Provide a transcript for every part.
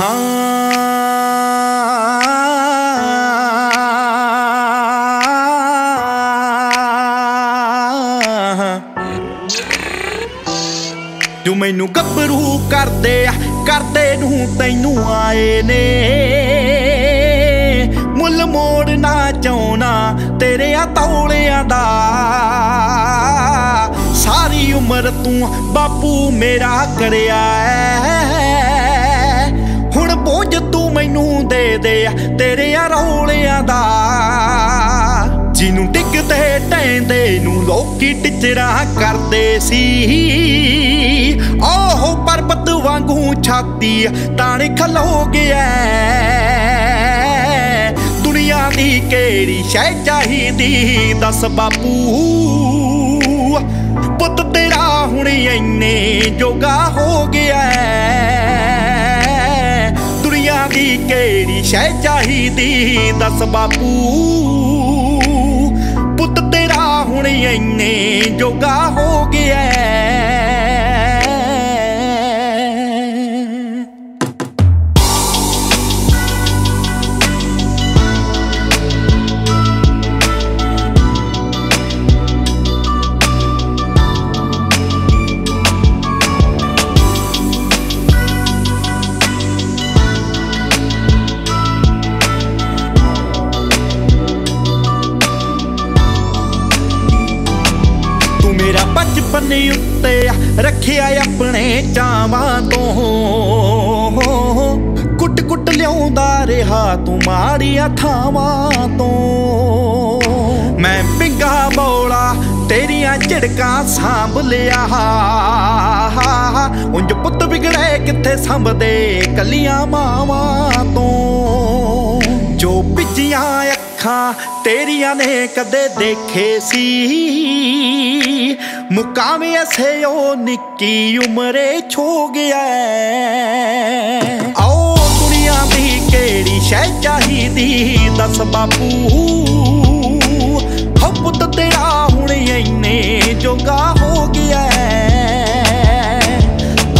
ਹਾਂ। ਤੂੰ ਮੈਨੂੰ ਗੱਭਰੂ ਕਰਦੇ ਆ, ਕਰਦੇ ਨੂੰ ਤੈਨੂੰ ਆਏ ਨੇ। ਮੁੱਲ ਮੋੜਨਾ ਨਾ ਤੇਰੇ ਆ ਤੌਲਿਆਂ ਦਾ। ਸਾਰੀ ਉਮਰ ਤੂੰ ਬਾਪੂ ਮੇਰਾ ਕਰਿਆ ਐ ਦੇ ਦੇ ਤੇਰੇ ਰੌਲਿਆਂ ਦਾ। ਜਿਹਨੂੰ ਡਿੱਗਦੇ ਟੈਂਦੇ ਨੂੰ ਲੋਕੀ ਟਿਚਰਾ ਕਰਦੇ ਸੀ। ਓਹ ਪਰਬਤ ਵਾਂਗੂ ਛਾਤੀ ਤਾਣ ਖਲੋ ਗਿਆ। ਦੁਨੀਆ ਦੀ ਕਿਹੜੀ ਸ਼ੈ ਚਾਹੀਦੀ, ਦੱਸ ਬਾਪੂ। ਪੁੱਤ ਤੇਰਾ ਹੁਣ ਇੰਨੇ ਜੋਗਾ ਹੋ ਗਿਆ। ਕਿਹੜੀ ਸ਼ੈ ਚਾਹੀਦੀ? ਦੱਸ ਬਾਪੂ ਪੁੱਤ ਤੇਰਾ ਹੁਣ ਇੰਨੇ ਜੋਗਾ ਹੋ ਰੱਖਿਆ ਆਪਣੇ ਚਾਵਾਂ ਤੋਂ। ਕੁੱਟ ਕੁੱਟ ਲਿਆਉਂਦਾ ਰਿਹਾ ਤੂੰ ਮਾੜੀਆਂ ਥਾਵਾਂ ਤੋਂ। ਮੈਂ ਪਿੰਗਾ ਬੋਲਾ ਤੇਰੀਆਂ ਝਿੜਕਾਂ ਸਾਂਭ ਲਿਆ। ਉਂਝ ਪੁੱਤ ਵਿਗੜੇ ਕਿੱਥੇ ਸੰਭਦੇ ਕੱਲੀਆਂ ਮਾਵਾਂ ਤੋਂ। ਜੋ ਪਿੱਜੀਆਂ ਅੱਖਾਂ ਤੇਰੀਆਂ ਨੇ ਕਦੇ ਦੇਖੇ ਸੀ। ਮੁਕਾਮੇ ਐਸੇ ਉਹ ਨਿੱਕੀ ਉਮਰੇ ਛੋ ਗਿਆ ਆਓ ਦੁਨੀਆ ਦੀ ਕਿਹੜੀ ਸ਼ੈ ਚਾਹੀਦੀ? ਦੱਸ ਬਾਪੂ। ਹੋ ਪੁੱਤ ਤੇਰਾ ਹੁਣ ਇੰਨੇ ਜੋਗਾ ਹੋ ਗਿਆ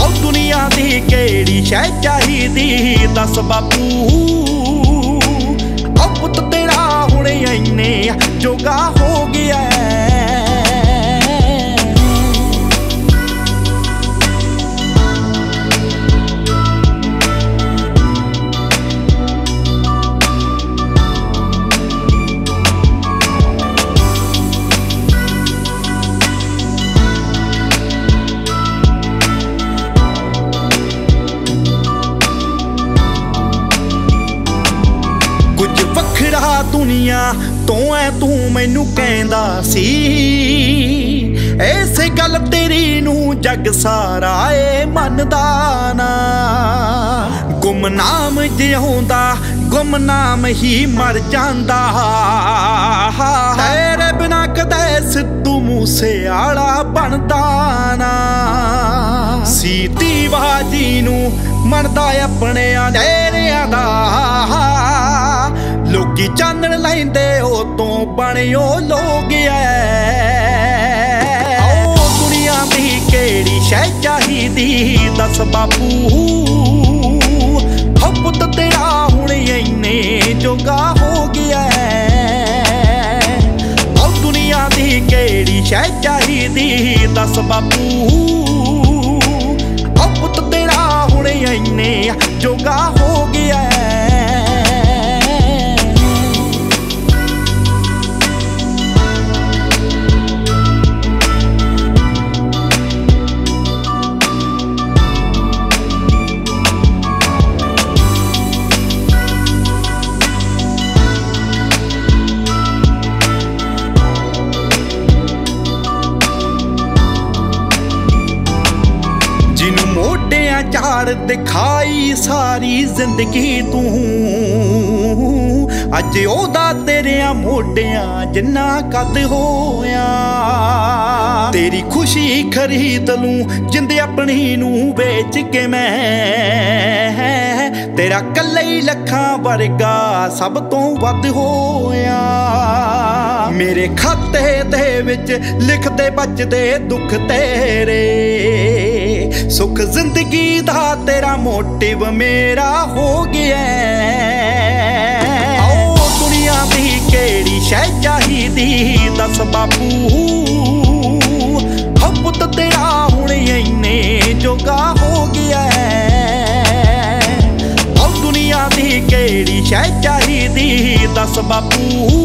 ਆਓ ਦੁਨੀਆ ਦੀ ਕਿਹੜੀ ਸ਼ੈ ਚਾਹੀਦੀ? ਦੱਸ ਬਾਪੂ। ਤੇਰਾ ਹੁਣ ਇੰਨੇ ਜੋਗਾ ਹੋ ਗਿਆ ਦੁਨੀਆ ਤੋਂ ਐ ਤੂੰ ਮੈਨੂੰ ਕਹਿੰਦਾ ਸੀ। ਐਸੇ ਗੱਲ ਤੇਰੀ ਨੂੰ ਜੱਗ ਸਾਰਾ ਏ ਮੰਨਦਾ ਨਾ। ਗੁਮਨਾਮ ਜਿਉਂਦਾ ਗੁਮਨਾਮ ਹੀ ਮਰ ਜਾਂਦਾ। ਤੇਰੇ ਬਿਨਾ ਕਦੇ ਸਿੱਧੂ ਮੂਸੇ ਆਲਾ ਬਣਦਾ ਨਾ। ਸੀਤੀ ਬਾਜੀ ਨੂੰ ਮਨਦਾ ਆਪਣੇ ਅੰਧੇਰਿਆਂ ਦਾ। ਲੋਕੀ ਚਾਨਣ ਲੈਂਦੇ ਉਹ ਤੋਂ ਬਣਿਓ ਲੋਕ ਐ। ਓ ਦੁਨੀਆ ਦੀ ਕਿਹੜੀ ਸ਼ੈ ਚਾਹੀਦੀ, ਦੱਸ ਬਾਪੂ। ਹੋ ਪੁੱਤ ਤੇਰਾ ਹੁਣ ਇੰਨੇ ਜੋਗਾ ਹੋ ਗਿਆ ਓ ਦੁਨੀਆ ਦੀ ਕਿਹੜੀ ਸ਼ੈ ਚਾਹੀਦੀ, ਦੱਸ ਬਾਪੂ। ਓ ਪੁੱਤ ਤੇਰਾ ਹੁਣ ਇੰਨੇ ਜੋਗਾ ਹੋ ਮੋਢਿਆਂ ਦਿਖਾਈ ਸਾਰੀ ਜ਼ਿੰਦਗੀ ਤੂੰ। ਅੱਜ ਉਹਦਾ ਤੇਰਿਆਂ ਮੋਢਿਆਂ ਜਿੰਨਾ ਕੱਦ ਹੋਇਆ। ਤੇਰੀ ਖੁਸ਼ੀ ਖਰੀਦ ਲੂੰ, ਜਿੰਦ ਆਪਣੀ ਨੂੰ ਵੇਚ ਕੇ ਮੈਂ। ਤੇਰਾ ਕੱਲੇ ਲੱਖਾਂ ਵਰਗਾ ਸਭ ਤੋਂ ਵੱਧ ਹੋਇਆ। ਮੇਰੇ ਖਾਤੇ ਦੇ ਵਿੱਚ ਲਿਖਦੇ ਬਚਦੇ ਦੁੱਖ ਤੇਰੇ। ਸੁਖ ਜ਼ਿੰਦਗੀ ਦਾ ਤੇਰਾ ਮੋਟਿਵ ਮੇਰਾ ਹੋ ਗਿਆ ਓ ਦੁਨੀਆ ਦੀ ਕਿਹੜੀ ਸ਼ੈ ਚਾਹੀਦੀ ਦੱਸ ਬਾਪੂ। ਹੱਬਤ ਤੇਰਾ ਹੁਣ ਇੰਨੇ ਜੋਗਾ ਹੋ ਗਿਆ ਓ ਦੁਨੀਆ ਦੀ ਕਿਹੜੀ ਸ਼ੈ ਚਾਹੀਦੀ ਦੱਸ ਬਾਪੂ।